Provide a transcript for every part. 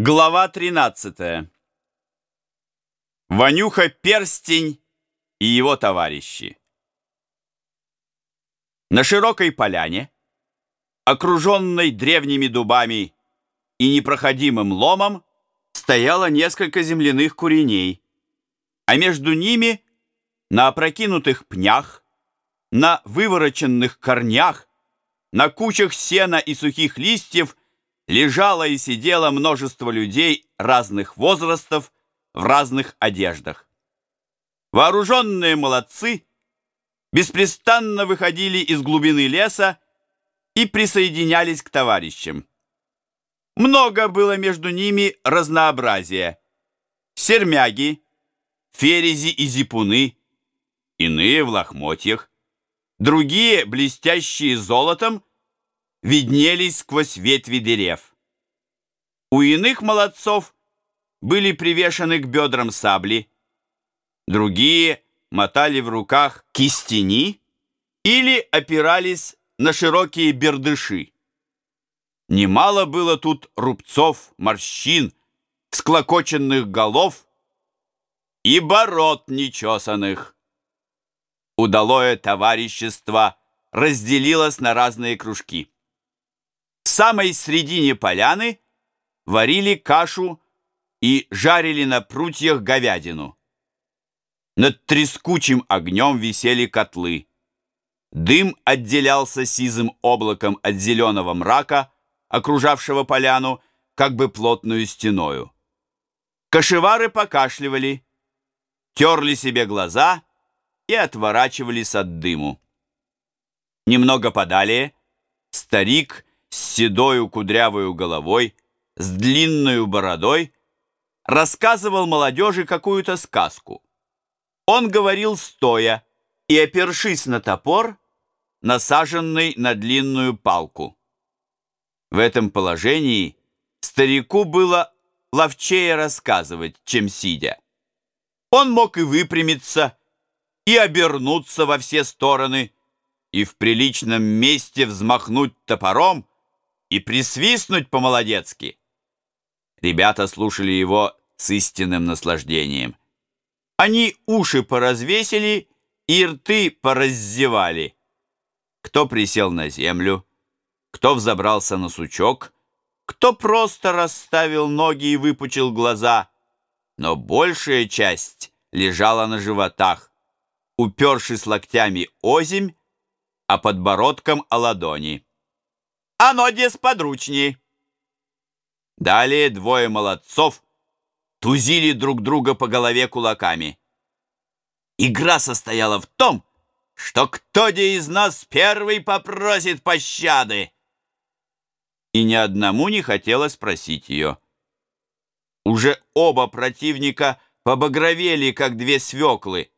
Глава 13. Ванюха Перстень и его товарищи. На широкой поляне, окруженной древними дубами и непроходимым ломом, стояло несколько земляных куреней, а между ними, на опрокинутых пнях, на вывороченных корнях, на кучах сена и сухих листьев – лежало и сидело множество людей разных возрастов в разных одеждах. Вооруженные молодцы беспрестанно выходили из глубины леса и присоединялись к товарищам. Много было между ними разнообразия. Сермяги, ферези и зипуны, иные в лохмотьях, другие, блестящие золотом, виднелись сквозь ветви дерев. У иных молодцов были привешены к бедрам сабли, другие мотали в руках кистени или опирались на широкие бердыши. Немало было тут рубцов, морщин, всклокоченных голов и бород нечесанных. Удалое товарищество разделилось на разные кружки. В самой средине поляны варили кашу и жарили на прутьях говядину. Над трескучим огнем висели котлы. Дым отделялся сизым облаком от зеленого мрака, окружавшего поляну, как бы плотную стеною. Кошевары покашливали, терли себе глаза и отворачивались от дыму. Немного подалее старик с седою кудрявою головой, с длинной бородой, рассказывал молодежи какую-то сказку. Он говорил стоя и, опершись на топор, насаженный на длинную палку. В этом положении старику было ловчее рассказывать, чем сидя. Он мог и выпрямиться, и обернуться во все стороны, и в приличном месте взмахнуть топором, и присвистнуть по-молодецки. Ребята слушали его с истинным наслаждением. Они уши поразвесили и рты пораззевали. Кто присел на землю, кто взобрался на сучок, кто просто расставил ноги и выпучил глаза, но большая часть лежала на животах, упершись локтями озимь, а подбородком о ладони. Оно десподручней. Далее двое молодцов тузили друг друга по голове кулаками. Игра состояла в том, что кто-де из нас первый попросит пощады. И ни одному не хотелось спросить ее. Уже оба противника побагровели, как две свеклы,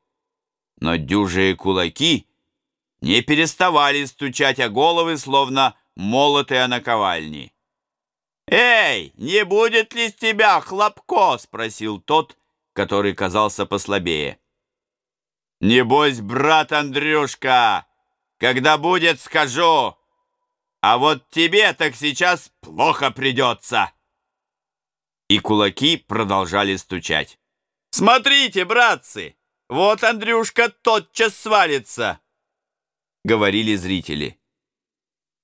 но дюжие кулаки не переставали стучать о головы, словно молоты о наковальни. «Эй, не будет ли с тебя хлопко?» — спросил тот, который казался послабее. «Небось, брат Андрюшка, когда будет, скажу, а вот тебе так сейчас плохо придется!» И кулаки продолжали стучать. «Смотрите, братцы, вот Андрюшка тотчас свалится!» — говорили зрители.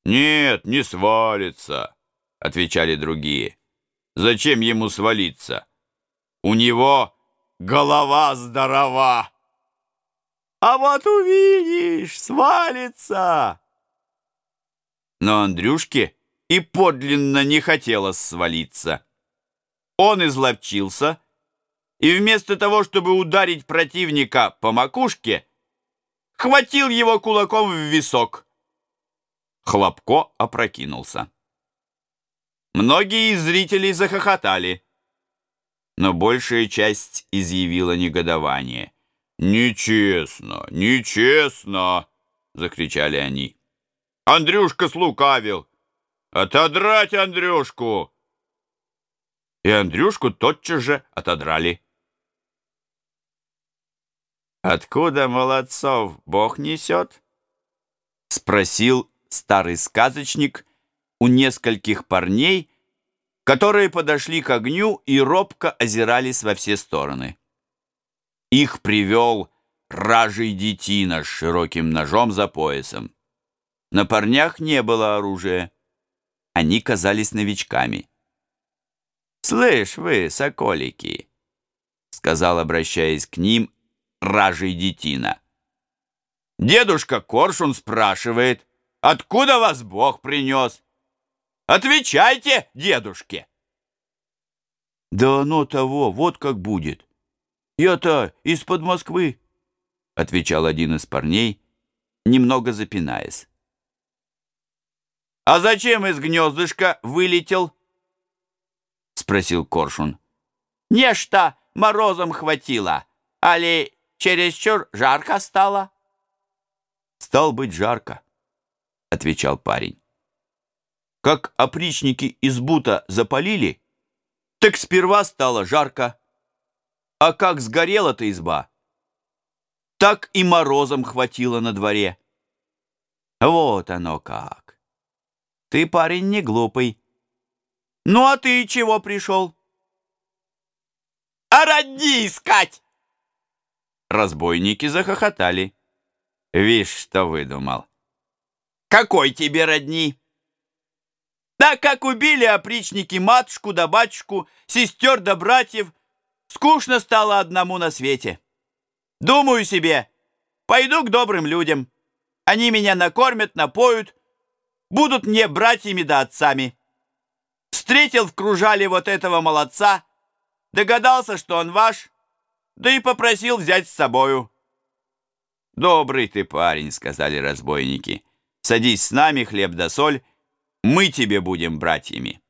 «Нет, не свалится», — отвечали другие. «Зачем ему свалиться? У него голова здорова». «А вот увидишь, свалится!» Но Андрюшке и подлинно не хотелось свалиться. Он изловчился и вместо того, чтобы ударить противника по макушке, хватил его кулаком в висок. Хлопко опрокинулся. Многие из зрителей захохотали, но большая часть изъявила негодование. «Нечестно, нечестно!» — закричали они. «Андрюшка слукавил! Отодрать Андрюшку!» И Андрюшку тотчас же отодрали. «Откуда молодцов Бог несет?» — спросил старый сказочник у нескольких парней, которые подошли к огню и робко озирались во все стороны. Их привел ражий детина с широким ножом за поясом. На парнях не было оружия. Они казались новичками. «Слышь вы, соколики!» — сказал, обращаясь к ним, ражий детина. «Дедушка Коршун спрашивает, откуда вас Бог принес? Отвечайте дедушке!» «Да оно того, вот как будет. Я-то из-под Москвы», — отвечал один из парней, немного запинаясь. «А зачем из гнездышка вылетел?» — спросил Коршун. «Нечто морозом хватило, али чересчур жарко стало?» «Стал быть жарко», — отвечал парень. «Как опричники из бута запалили, так сперва стало жарко, а как сгорела-то изба, так и морозом хватило на дворе. Вот оно как!» Ты парень не глупый. Ну, а ты чего пришел? А родни искать! Разбойники захохотали. Вишь, что выдумал. Какой тебе родни? Да как убили опричники матушку да батюшку, сестер да братьев, скучно стало одному на свете. Думаю себе, пойду к добрым людям. Они меня накормят, напоют, будут мне братьями да отцами. Встретил в кружале вот этого молодца, догадался, что он ваш, да и попросил взять с собою. «Добрый ты парень», — сказали разбойники. «Садись с нами, хлеб да соль, мы тебе будем братьями».